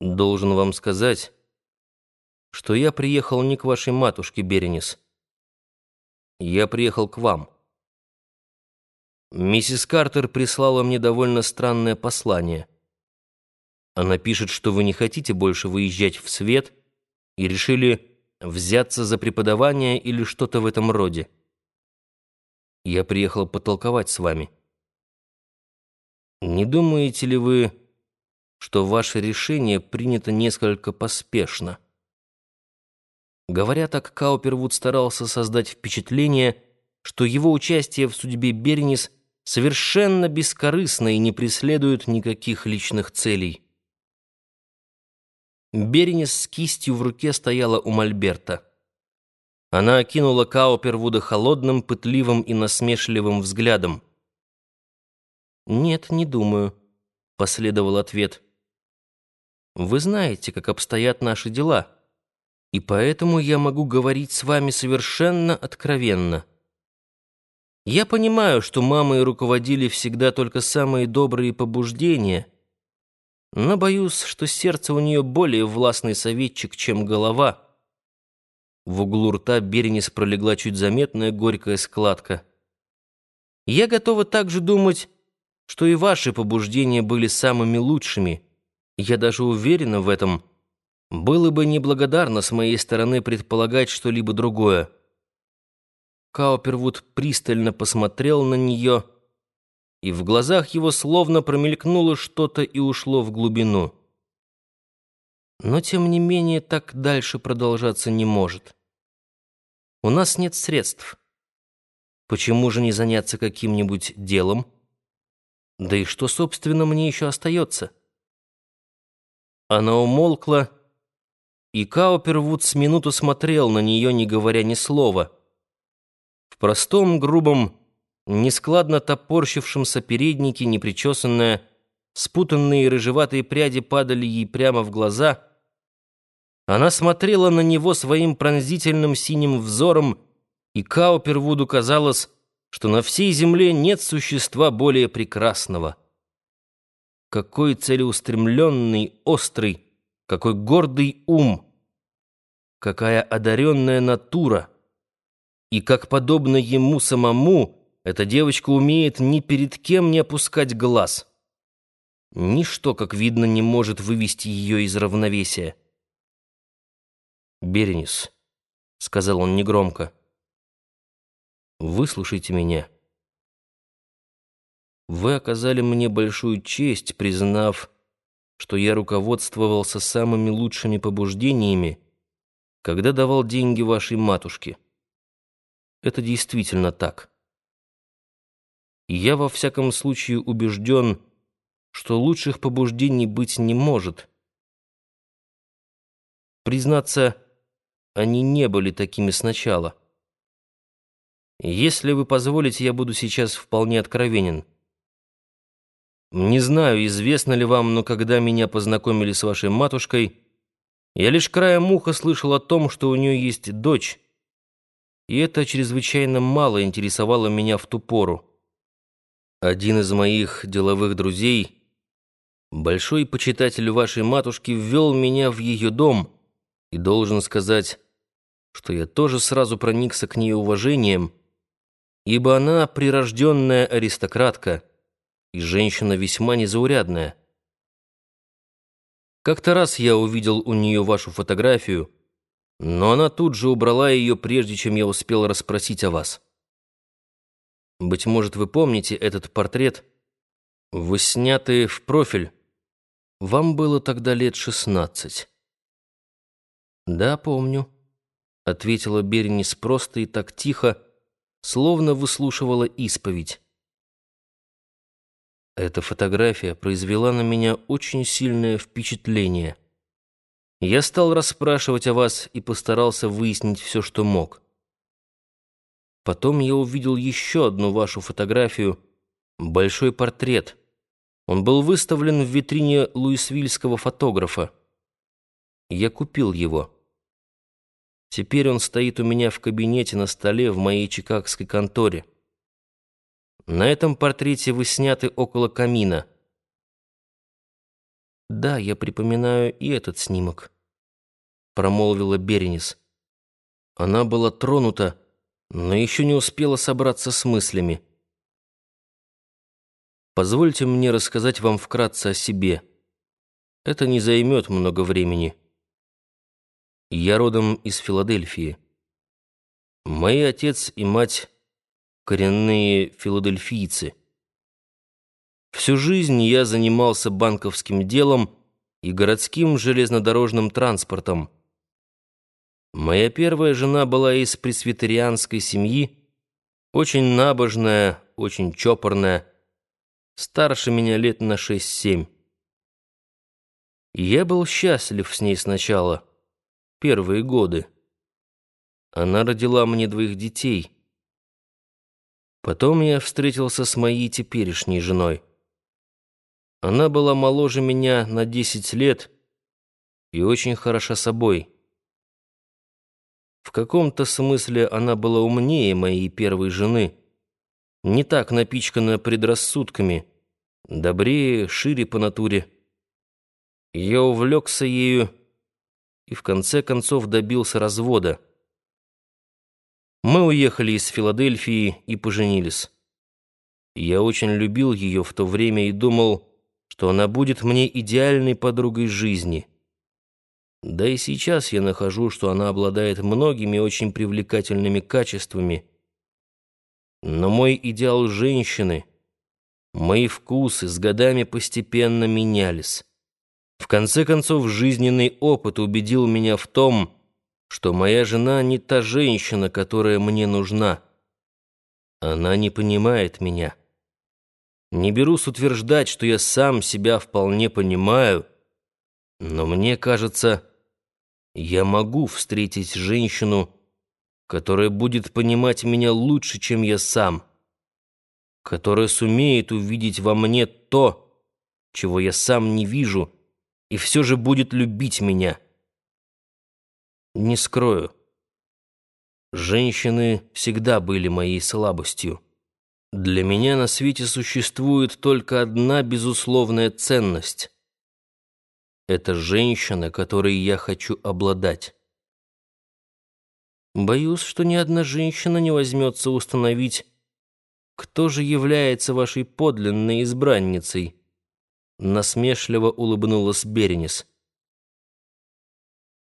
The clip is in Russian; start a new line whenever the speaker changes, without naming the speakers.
Должен вам сказать, что я приехал не к вашей матушке, Беренис. Я приехал к вам. Миссис Картер прислала мне довольно странное послание. Она пишет, что вы не хотите больше выезжать в свет и решили взяться за преподавание или что-то в этом роде. Я приехал потолковать с вами. Не думаете ли вы что ваше решение принято несколько поспешно. Говоря так, Каупервуд старался создать впечатление, что его участие в судьбе Бернис совершенно бескорыстно и не преследует никаких личных целей. Бернис с кистью в руке стояла у Мольберта. Она окинула Каупервуда холодным, пытливым и насмешливым взглядом. «Нет, не думаю», — последовал ответ. Вы знаете, как обстоят наши дела, и поэтому я могу говорить с вами совершенно откровенно. Я понимаю, что мамой руководили всегда только самые добрые побуждения, но боюсь, что сердце у нее более властный советчик, чем голова. В углу рта Беренис пролегла чуть заметная горькая складка. Я готова также думать, что и ваши побуждения были самыми лучшими — я даже уверена в этом. Было бы неблагодарно с моей стороны предполагать что-либо другое. Каупервуд пристально посмотрел на нее, и в глазах его словно промелькнуло что-то и ушло в глубину. Но, тем не менее, так дальше продолжаться не может. У нас нет средств. Почему же не заняться каким-нибудь делом? Да и что, собственно, мне еще остается? Она умолкла, и Каупервуд с минуту смотрел на нее, не говоря ни слова. В простом, грубом, нескладно топорщившемся переднике, непричесанная, спутанные рыжеватые пряди падали ей прямо в глаза. Она смотрела на него своим пронзительным синим взором, и Каупервуду казалось, что на всей земле нет существа более прекрасного. Какой целеустремленный, острый, какой гордый ум, какая одаренная натура. И как подобно ему самому, эта девочка умеет ни перед кем не опускать глаз. Ничто, как видно, не может вывести ее из равновесия. «Беренис», — сказал он негромко, — «выслушайте меня». Вы оказали мне большую честь, признав, что я руководствовался самыми лучшими побуждениями, когда давал деньги вашей матушке. Это действительно так. Я во всяком случае убежден, что лучших побуждений быть не может. Признаться, они не были такими сначала. Если вы позволите, я буду сейчас вполне откровенен. Не знаю, известно ли вам, но когда меня познакомили с вашей матушкой, я лишь краем уха слышал о том, что у нее есть дочь, и это чрезвычайно мало интересовало меня в ту пору. Один из моих деловых друзей, большой почитатель вашей матушки, ввел меня в ее дом, и должен сказать, что я тоже сразу проникся к ней уважением, ибо она прирожденная аристократка — и женщина весьма незаурядная. Как-то раз я увидел у нее вашу фотографию, но она тут же убрала ее, прежде чем я успел расспросить о вас. Быть может, вы помните этот портрет? Вы сняты в профиль. Вам было тогда лет шестнадцать. «Да, помню», — ответила Бернис просто и так тихо, словно выслушивала исповедь. Эта фотография произвела на меня очень сильное впечатление. Я стал расспрашивать о вас и постарался выяснить все, что мог. Потом я увидел еще одну вашу фотографию, большой портрет. Он был выставлен в витрине луисвильского фотографа. Я купил его. Теперь он стоит у меня в кабинете на столе в моей чикагской конторе. На этом портрете вы сняты около камина. Да, я припоминаю и этот снимок, промолвила Беренис. Она была тронута, но еще не успела собраться с мыслями. Позвольте мне рассказать вам вкратце о себе. Это не займет много времени. Я родом из Филадельфии. Мои отец и мать — коренные филадельфийцы. Всю жизнь я занимался банковским делом и городским железнодорожным транспортом. Моя первая жена была из пресвитерианской семьи, очень набожная, очень чопорная, старше меня лет на шесть-семь. Я был счастлив с ней сначала, первые годы. Она родила мне двоих детей. Потом я встретился с моей теперешней женой. Она была моложе меня на десять лет и очень хороша собой. В каком-то смысле она была умнее моей первой жены, не так напичкана предрассудками, добрее, шире по натуре. Я увлекся ею и в конце концов добился развода. Мы уехали из Филадельфии и поженились. Я очень любил ее в то время и думал, что она будет мне идеальной подругой жизни. Да и сейчас я нахожу, что она обладает многими очень привлекательными качествами. Но мой идеал женщины, мои вкусы с годами постепенно менялись. В конце концов, жизненный опыт убедил меня в том, что моя жена не та женщина, которая мне нужна. Она не понимает меня. Не берусь утверждать, что я сам себя вполне понимаю, но мне кажется, я могу встретить женщину, которая будет понимать меня лучше, чем я сам, которая сумеет увидеть во мне то, чего я сам не вижу, и все же будет любить меня. Не скрою, женщины всегда были моей слабостью. Для меня на свете существует только одна безусловная ценность. Это женщина, которой я хочу обладать. Боюсь, что ни одна женщина не возьмется установить, кто же является вашей подлинной избранницей. Насмешливо улыбнулась Беренис.